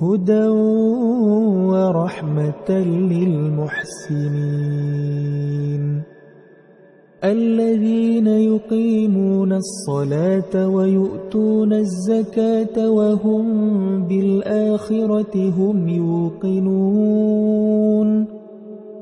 هدى ورحمة للمحسنين. الذين يقيمون الصلاة ويؤتون الزكاة وهم بالآخرة هم يوقنون.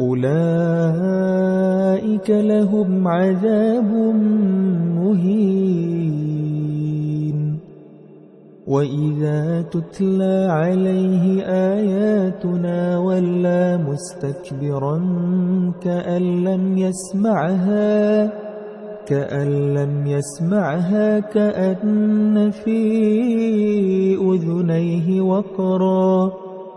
أولئك لهم عذاب مهين. وإذا تتلى عليه آياتنا ولا مستكبرا كأن لم يسمعها كأن لم يسمعها كأن في أذنيه وقرا.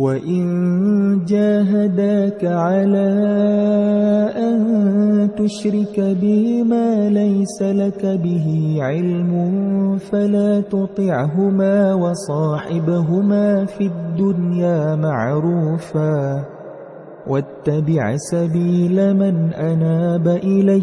وإن جاهداك على أن تشرك بي ما ليس لك به علم فلا تطعهما وصاحبهما في الدنيا معروفا واتبع سبيل من أناب إلي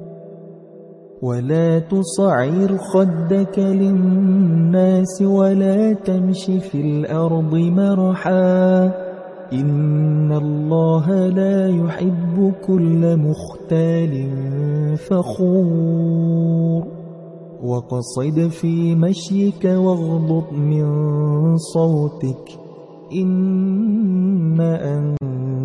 ولا تصعر خدك للناس ولا تمش في الأرض مرحاً. إن الله لا يحب كل مختال فخور. وقصد في مشيك واغضب من صوتك. إن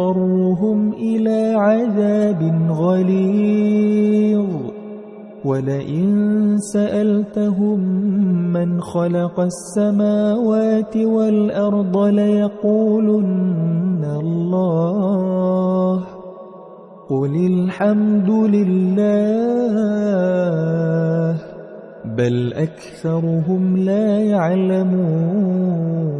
نضطرهم إلى عذاب غليظ ولئن سألتهم من خلق السماوات والأرض ليقولن الله قل الحمد لله بل أكثرهم لا يعلمون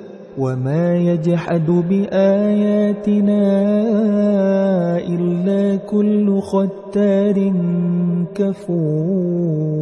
وما يجحد بآياتنا إلا كل ختار كفور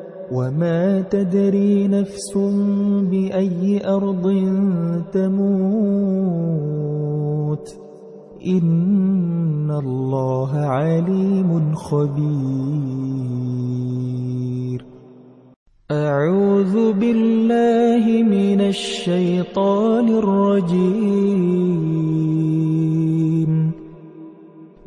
وما تدري نفس بأي أرض تموت إن الله عليم خبير أعوذ بالله من الشيطان الرجيم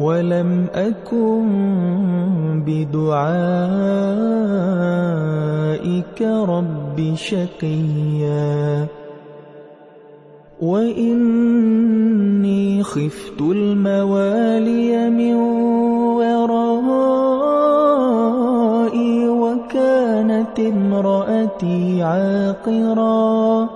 ولم أكن بدعائك رب شقيا. وإني خفت الموالي من ورائي وكانت امرأتي عاقراً.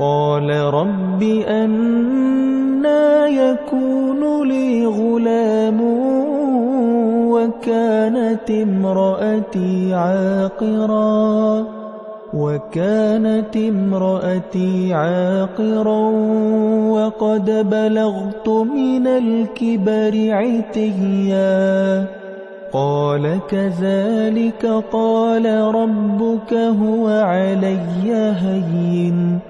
قال رب أنا يكون لي غلام وكانت امرأتي عاقرا وكانت امرأتي عاقرا وقد بلغت من الكبر عتيا قال كذلك قال ربك هو علي هين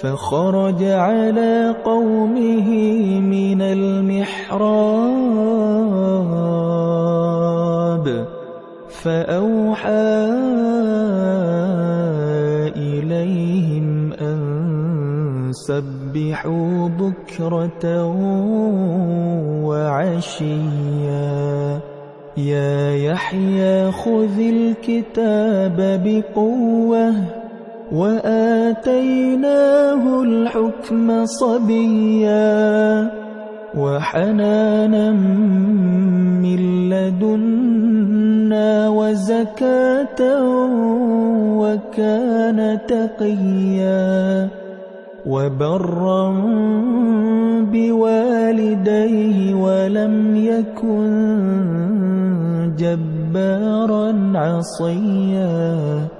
فخرج على قومه من المحراب فأوحى إليهم أن سبحوا بكرة وعشيا. يا يحيى خذ الكتاب بقوة وآتيناه الحكم صبيا وحنانا من لدنا وزكاة وكان تقيا وبرا بوالديه ولم يكن جبارا عصيا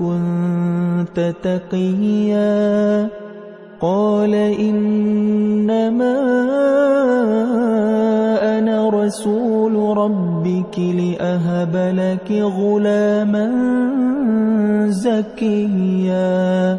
كنت تقيا قال إنما أنا رسول ربك لأهب لك غلاما زكيا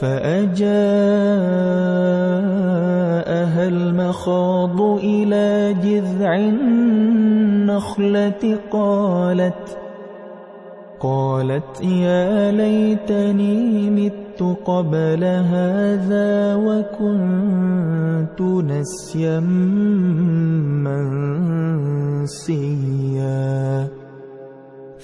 فأجاءها المخاض إلى جذع النخلة قالت قالت يا ليتني مت قبل هذا وكنت نسيا منسيا.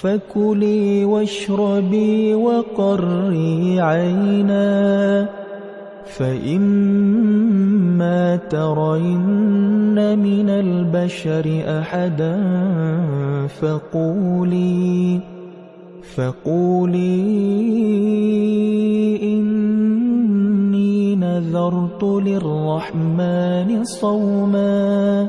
فكلي واشربي وقري عينا فإما ترين من البشر أحدا فقولي فقولي نذرت للرحمن صوما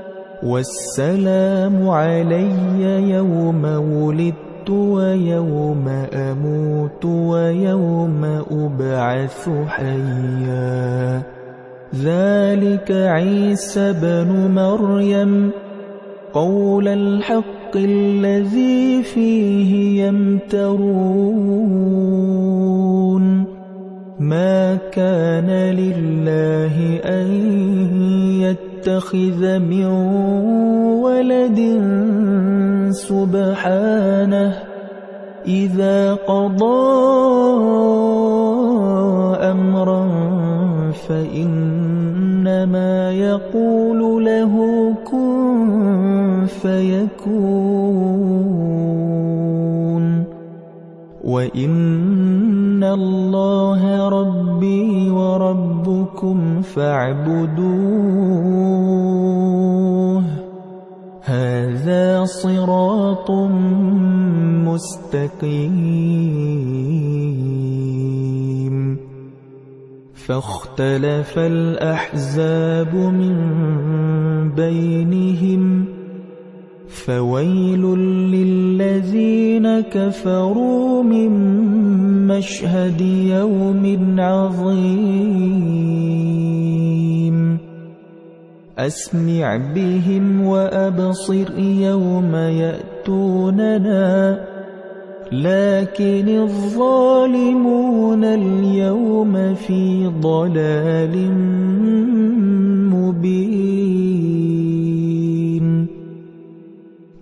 والسلام علي يوم ولدت ويوم أموت ويوم أبعث حيا. ذلك عيسى بن مريم. قول الحق الذي فيه يمترون. ما كان لله أن يتخذ من ولد سبحانه إذا قضى أمرا فإنما يقول له كن فيكون. وإن الله ربي وربكم فاعبدوه. هذا صراط مستقيم. فاختلف الأحزاب من بينهم. فويل للذين كفروا من مشهد يوم عظيم. أسمع بهم وأبصر يوم يأتوننا لكن الظالمون اليوم في ضلال مبين.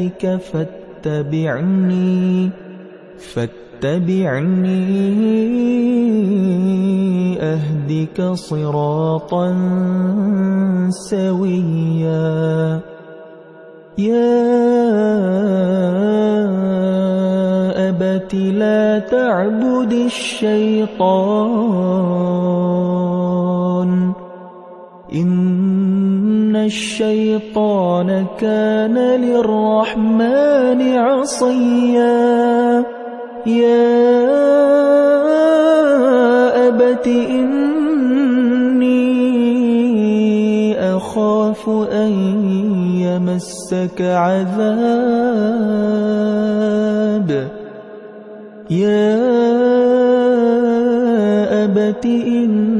يأتك فاتبعني فاتبعني أهدك صراطا سويا. يا أبت لا تعبد الشيطان الشيطان كان للرحمن عصيا يا أبت إني أخاف أن يمسك عذاب يا أبت إني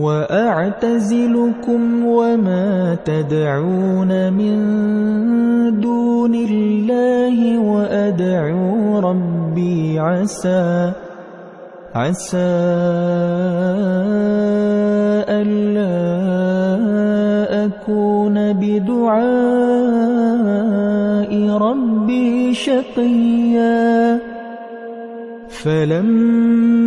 وأعتزلكم وما تدعون من دون الله وأدعو ربي عسى عسى ألا أكون بدعاء ربي شقيا. فلما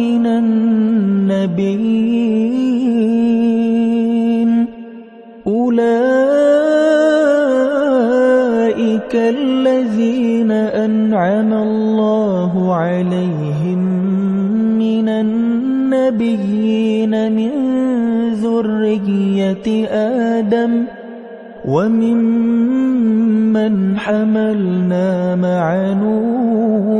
من النبيين. أولئك الذين أنعم الله عليهم من النبيين من ذرية آدم وممن حملنا مع نوح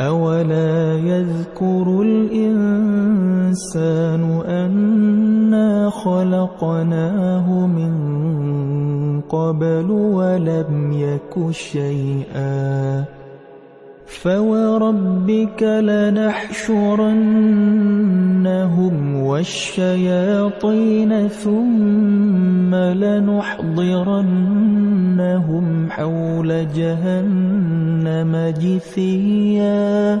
أولا يذكر الإنسان أنا خلقناه من قبل ولم يك شيئا فوربك لنحشرنهم والشياطين ثم لنحضرنهم حول جهنم جثيا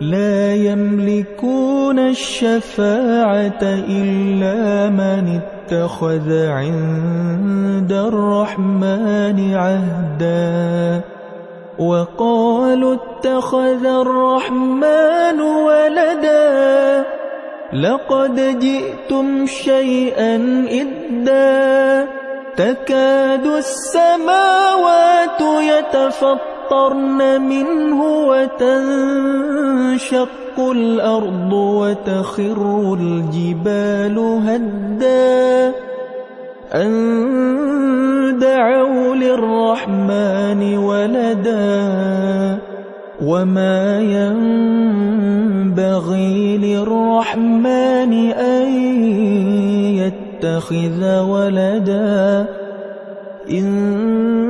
لا يملكون الشفاعة إلا من اتخذ عند الرحمن عهدا. وقالوا اتخذ الرحمن ولدا. لقد جئتم شيئا إدا. تكاد السماوات يتفطرن منه وتنشق الأرض وتخر الجبال هدا أن دعوا للرحمن ولداً وما ينبغي للرحمن أن يتخذ ولدا إن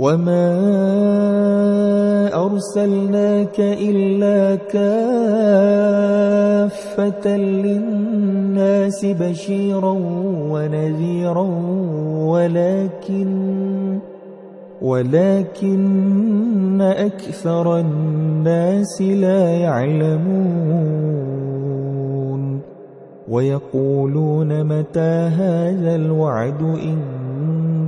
وما أرسلناك إلا كافة للناس بشيرا ونذيرا ولكن ولكن أكثر الناس لا يعلمون ويقولون متى هذا الوعد إن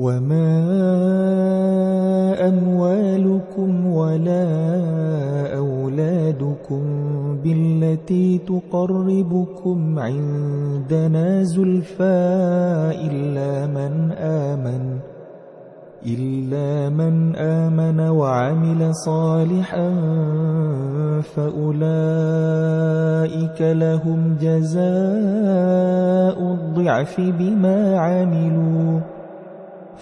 وما أموالكم ولا أولادكم بالتي تقربكم عندنا زلفى إلا من آمن إلا من آمن وعمل صالحا فأولئك لهم جزاء الضعف بما عملوا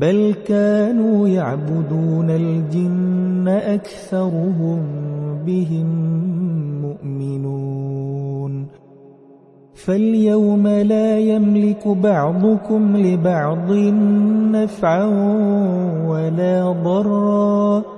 بل كانوا يعبدون الجن أكثرهم بهم مؤمنون. فاليوم لا يملك بعضكم لبعض نفعا ولا ضرا.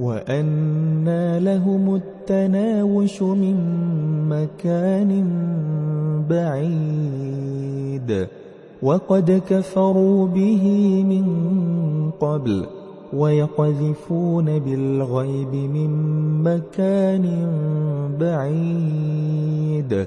وأنى لهم التناوش من مكان بعيد وقد كفروا به من قبل ويقذفون بالغيب من مكان بعيد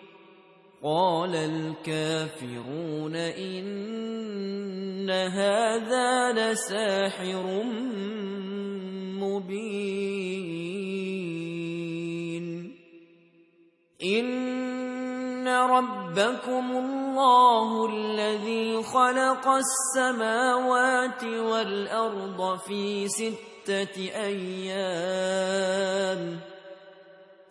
قال الكافرون إن هذا لساحر مبين. إن ربكم الله الذي خلق السماوات والأرض في ستة أيام.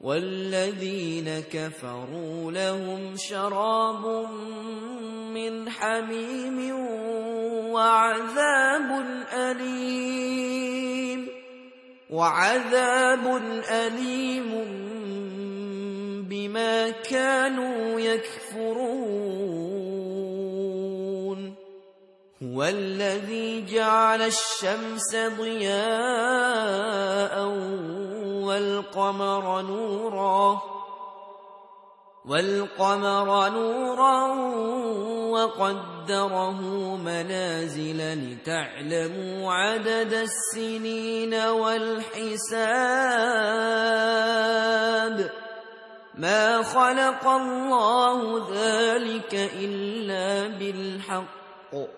والذين كفروا لهم شراب من حميم وعذاب أليم وعذاب أليم بما كانوا يكفرون. هو الذي جعل الشمس ضياء والقمر نورا والقمر نورا وقدره منازل لتعلموا عدد السنين والحساب ما خلق الله ذلك إلا بالحق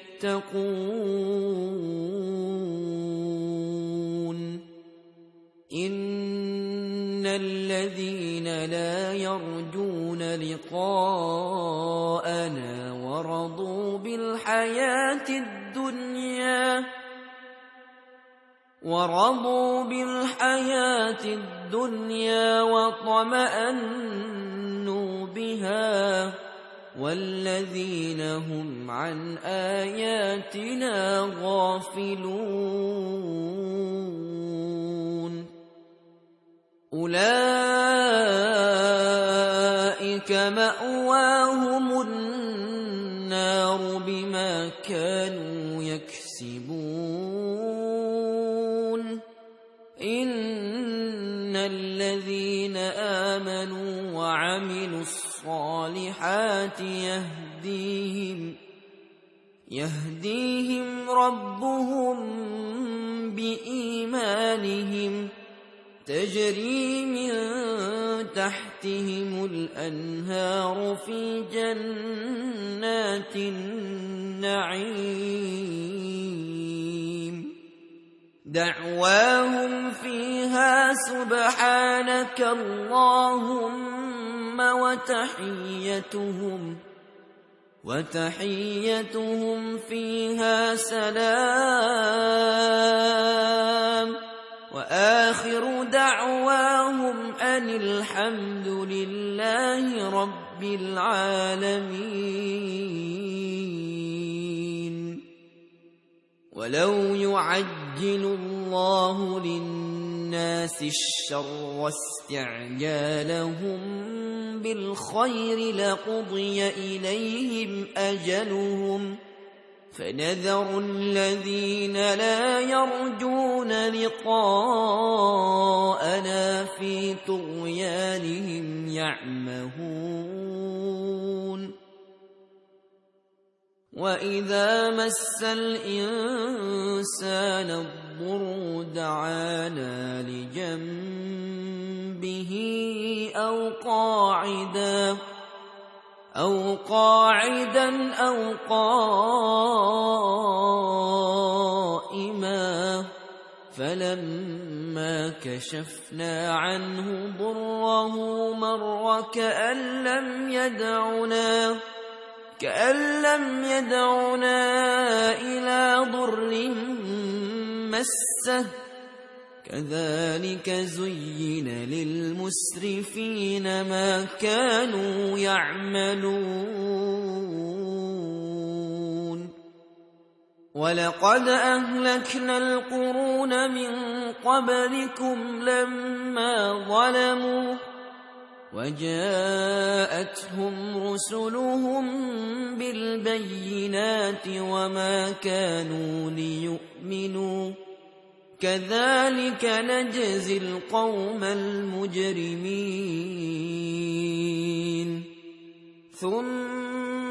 إن الذين لا يرجون لقاءنا ورضوا بالحياة الدنيا ورضوا بالحياة الدنيا وطمأنوا بها. والذين هم عن آياتنا غافلون أولئك مأواهم النار بما كانوا يكسبون إن الذين آمنوا وعملوا الصالحات يهديهم يهديهم ربهم بإيمانهم تجري من تحتهم الأنهار في جنات النعيم. دعواهم فيها سبحانك اللهم ثم وتحيتهم وتحيتهم فيها سلام. وآخر دعواهم أن الحمد لله رب العالمين. ولو يعجل الله للناس الشر واستعجالهم بالخير لقضي إليهم أجلهم فنذر الذين لا يرجون لقاءنا في طغيانهم يعمهون وإذا مس الإنسان الضر دعانا لجنبه أو قاعدا أو قاعدا أو قائما فلما كشفنا عنه ضره مر كأن لم يدعنا كأن لم يدعنا إلى ضر مسه. كذلك زين للمسرفين ما كانوا يعملون. ولقد أهلكنا القرون من قبلكم لما ظلموا وجاءتهم رسلهم بالبينات وما كانوا ليؤمنوا. كذلك نجزي القوم المجرمين. ثم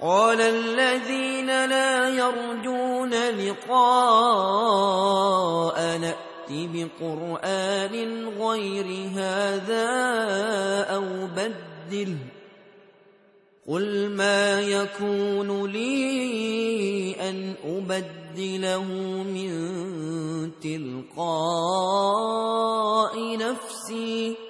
قال الذين لا يرجون لقاءنا ائت بقرآن غير هذا أو بدله قل ما يكون لي أن أبدله من تلقاء نفسي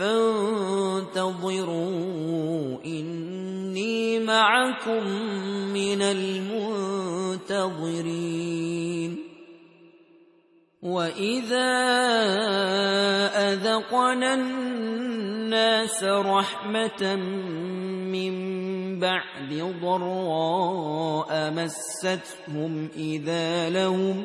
فانتظروا إني معكم من المنتظرين. وإذا أذقنا الناس رحمة من بعد ضراء مستهم إذا لهم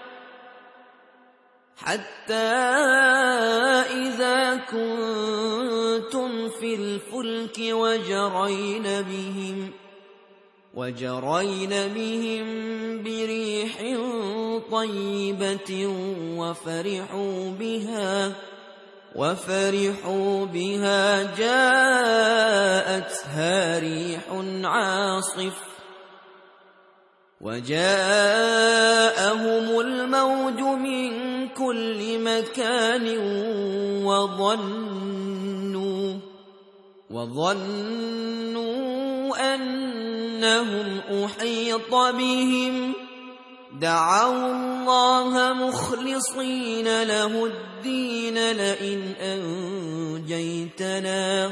حتى إذا كنتم في الفلك وجرين بهم وجرين بهم بريح طيبة وفرحوا بها وفرحوا بها جاءتها ريح عاصف وجاءهم الموج من كل مكان وظنوا وظنوا أنهم أحيط بهم. دعوا الله مخلصين له الدين لئن أنجيتنا.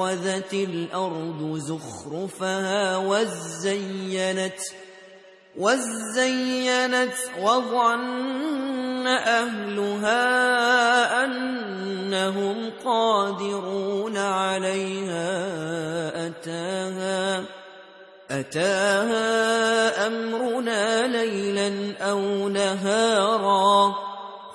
أخذت الأرض زخرفها وزينت وزينت وظن أهلها أنهم قادرون عليها. أتاها أتاها أمرنا ليلا أو نهارا.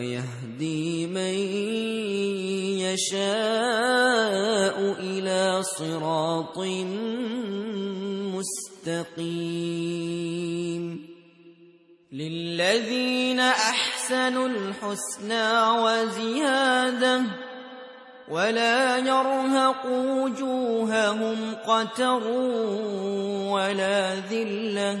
ويهدي من يشاء إلى صراط مستقيم. للذين أحسنوا الحسنى وزيادة ولا يرهق وجوههم قتر ولا ذلة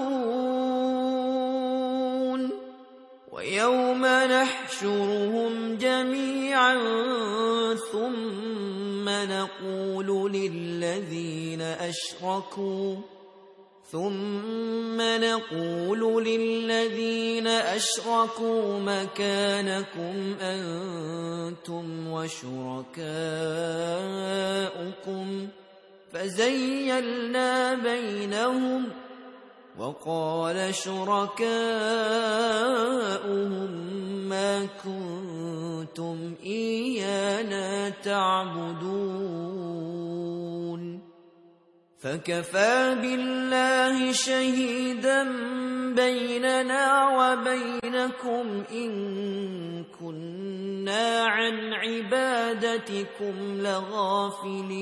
ويوم نحشرهم جميعا ثم نقول للذين أشركوا ثم نقول للذين أشركوا مكانكم أنتم وشركاؤكم فزيلنا بينهم وقال شركاؤهم ما كنتم إيانا تعبدون. فكفى بالله شهيدا بيننا وبينكم إن كنا عن عبادتكم لغافلين.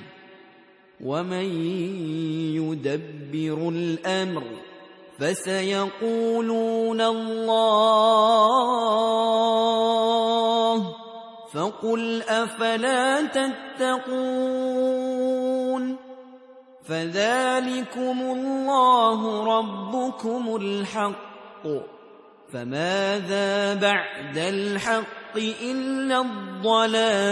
ومن يدبر الأمر فسيقولون الله فقل أفلا تتقون فذلكم الله ربكم الحق فماذا بعد الحق إلا الضلال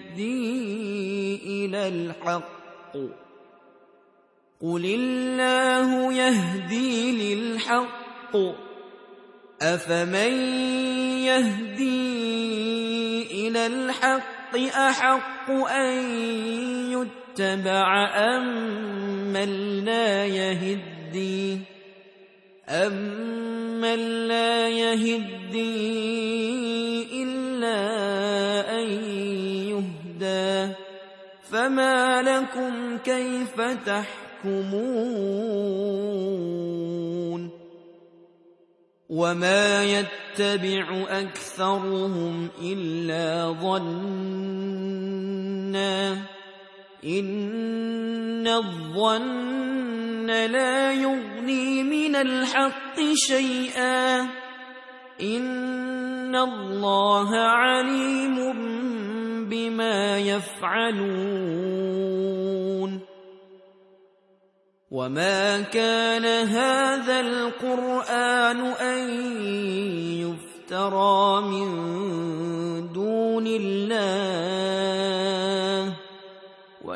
إلى الحق. قل الله يهدي للحق. أفمن يهدي إلى الحق أحق أن يتبع أم من لا يهدي؟ أمن لا يهدي إلا أن يهدى فما لكم كيف تحكمون وما يتبع أكثرهم إلا ظنا إن الظن لا يغني من الحق شيئا إن الله عليم بما يفعلون وما كان هذا القرآن أن يفترى من دون الله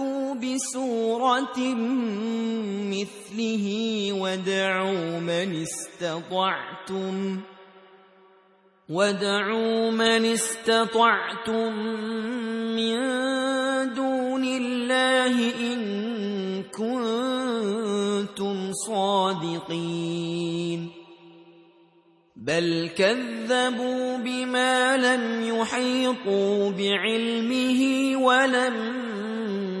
فأتوا بسورة مثله وادعوا من استطعتم وادعوا من استطعتم من دون الله إن كنتم صادقين بل كذبوا بما لم يحيطوا بعلمه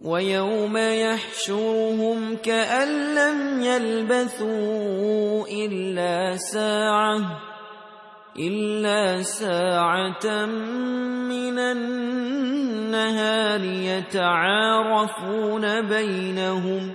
ويوم يحشرهم كأن لم يلبثوا إلا ساعة إلا ساعة من النهار يتعارفون بينهم.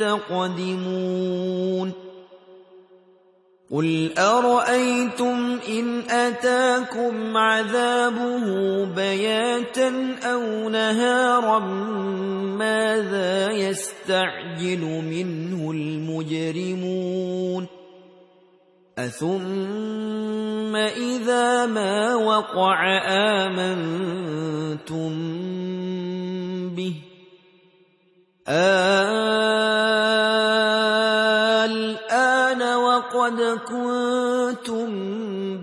يستقدمون قل أرأيتم إن أتاكم عذابه بياتا أو نهارا ماذا يستعجل منه المجرمون أثم إذا ما وقع آمنتم به الآن وقد كنتم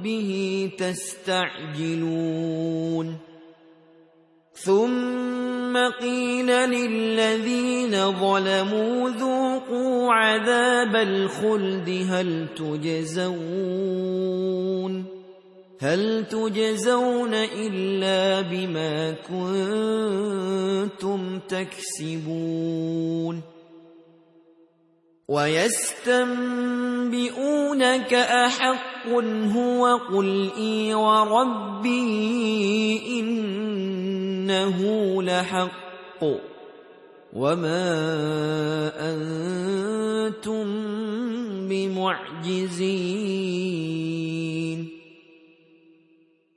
به تستعجلون. ثم قيل للذين ظلموا ذوقوا عذاب الخلد هل تجزون؟ هل تجزون إلا بما كنتم تكسبون ويستنبئونك أحق هو قل إي وربي إنه لحق وما أنتم بمعجزين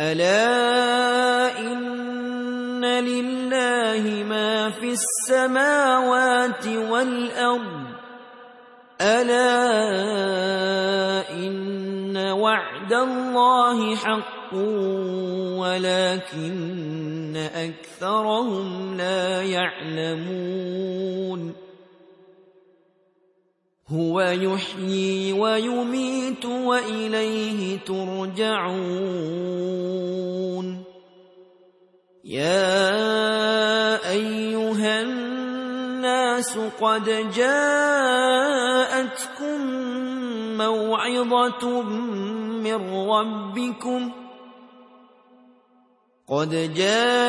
ألا إن لله ما في السماوات والأرض ألا إن وعد الله حق ولكن أكثرهم لا يعلمون هو يحيي ويميت وإليه ترجعون. يا أيها الناس قد جاءتكم موعظة من ربكم. قد جاءتكم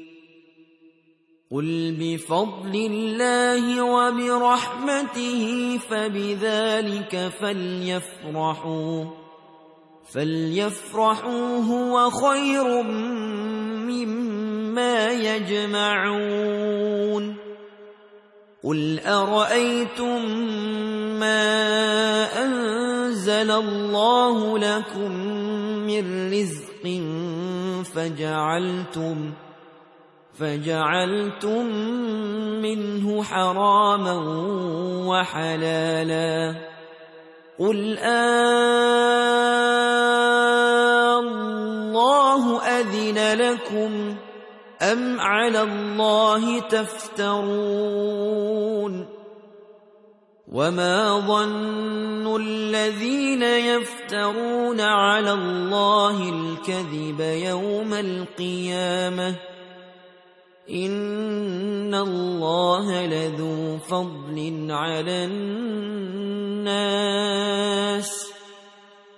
قل بفضل الله وبرحمته فبذلك فليفرحوا فليفرحوا هو خير مما يجمعون قل أرأيتم ما أنزل الله لكم من رزق فجعلتم فجعلتم منه حراما وحلالا قل الله أذن لكم أم على الله تفترون وما ظن الذين يفترون على الله الكذب يوم القيامة إن الله لذو فضل على الناس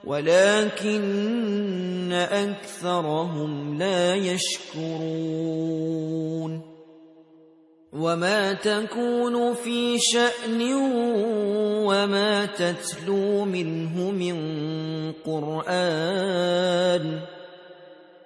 ولكن أكثرهم لا يشكرون وما تكون في شأن وما تتلو منه من قرآن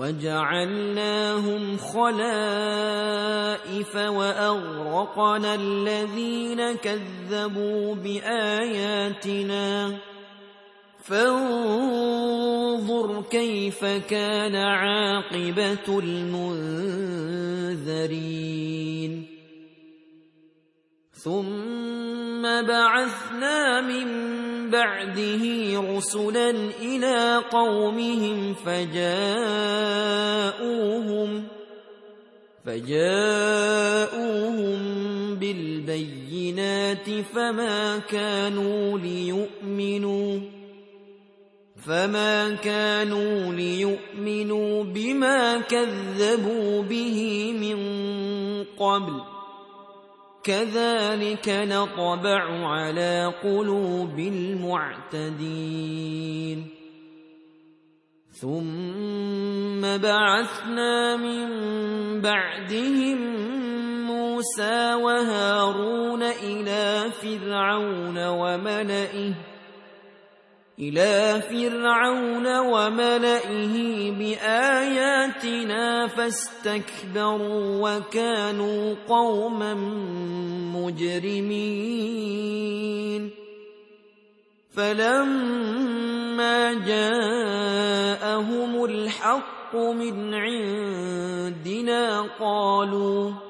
وجعلناهم خلائف وأغرقنا الذين كذبوا بآياتنا. فانظر كيف كان عاقبة المنذرين. ثم بعثنا من بعده رسلا إلى قومهم فجاءوهم فجاءوهم بالبينات فما كانوا ليؤمنوا فما كانوا ليؤمنوا بما كذبوا به من قبل كذلك نطبع على قلوب المعتدين. ثم بعثنا من بعدهم موسى وهارون إلى فرعون وملئه إلى فرعون وملئه بآياتنا فاستكبروا وكانوا قوما مجرمين. فلما جاءهم الحق من عندنا قالوا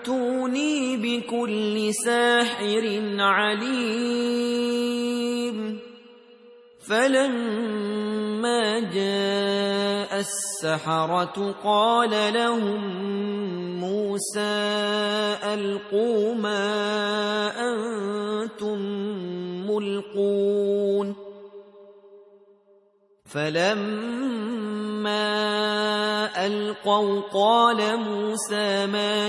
ائتوني بكل ساحر عليم. فلما جاء السحرة قال لهم موسى ألقوا ما أنتم ملقون. فلما ألقوا قال موسى ما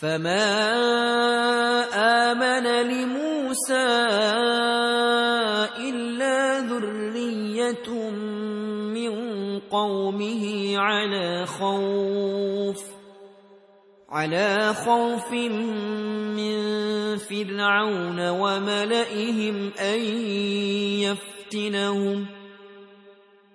فما امن لموسى الا ذريه من قومه على خوف على خوف من فرعون وملئهم ان يفتنهم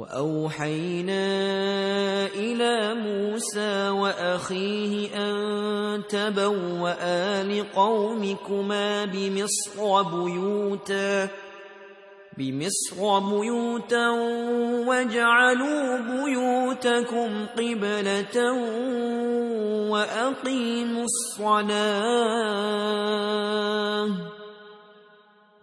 وأوحينا إلى موسى وأخيه أن تبوأ لقومكما بمصر بيوتا بمصر بيوتا واجعلوا بيوتكم قبلة وأقيموا الصلاة.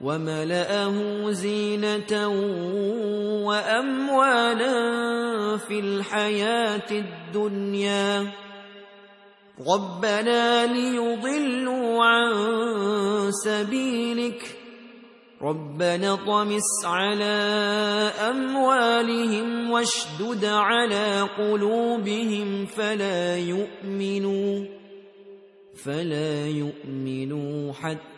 وملأه زينة وأموالا في الحياة الدنيا ربنا ليضلوا عن سبيلك ربنا طمس على أموالهم واشدد على قلوبهم فلا يؤمنوا فلا يؤمنوا حتى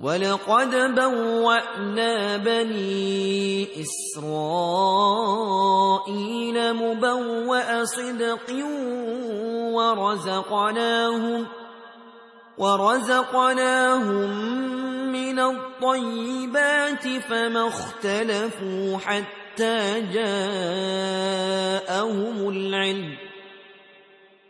ولقد بوأنا بني إسرائيل مبوأ صدق ورزقناهم ورزقناهم من الطيبات فما اختلفوا حتى جاءهم العلم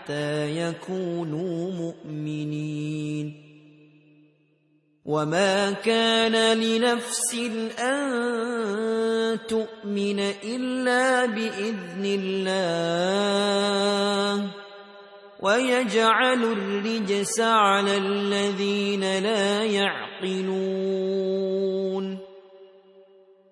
حتى يكونوا مؤمنين وما كان لنفس ان تؤمن الا باذن الله ويجعل الرجس على الذين لا يعقلون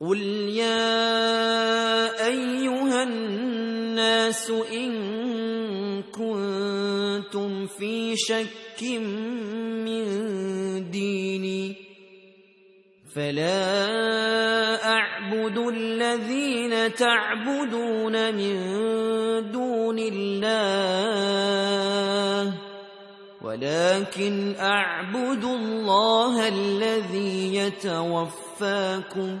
قل يا ايها الناس ان كنتم في شك من ديني فلا اعبد الذين تعبدون من دون الله ولكن اعبد الله الذي يتوفاكم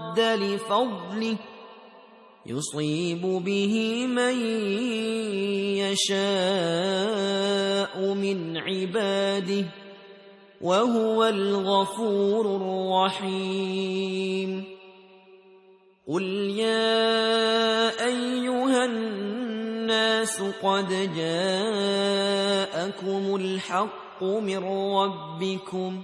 رد لفضله يصيب به من يشاء من عباده وهو الغفور الرحيم. قل يا أيها الناس قد جاءكم الحق من ربكم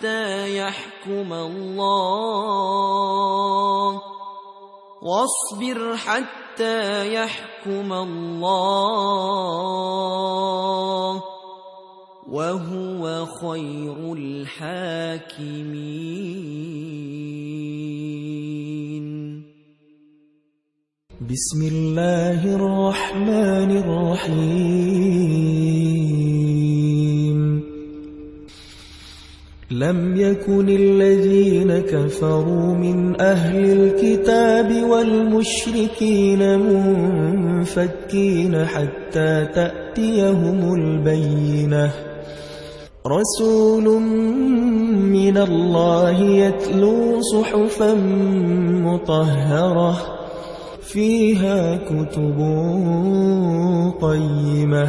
حتى يحكم الله. واصبر حتى يحكم الله. وهو خير الحاكمين. بسم الله الرحمن الرحيم. لم يكن الذين كفروا من أهل الكتاب والمشركين منفكين حتى تأتيهم البينة. رسول من الله يتلو صحفا مطهرة فيها كتب قيمة.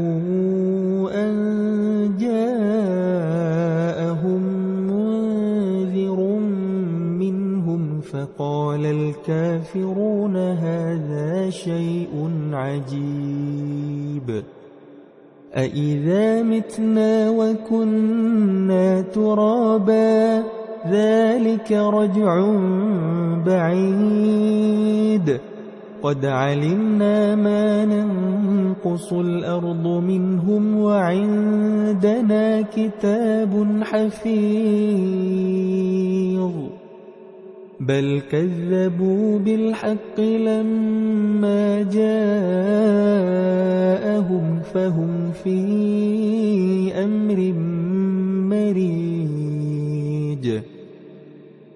الكافرون هذا شيء عجيب. أإذا متنا وكنا ترابا ذلك رجع بعيد. قد علمنا ما ننقص الأرض منهم وعندنا كتاب حفيظ. بل كذبوا بالحق لما جاءهم فهم في أمر مريج.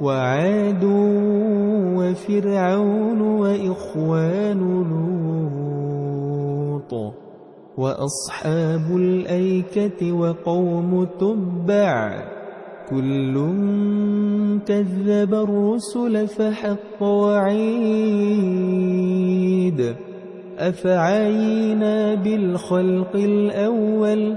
وعاد وفرعون وإخوان لوط وأصحاب الأيكة وقوم تبع كل كذب الرسل فحق وعيد أفعينا بالخلق الأول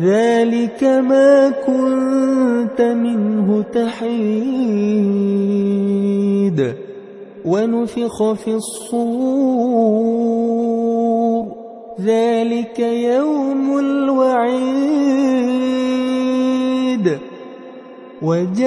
ذلك ما كنت منه تحيد ونفخ في الصور. ذلك يوم الوعيد. وجاءت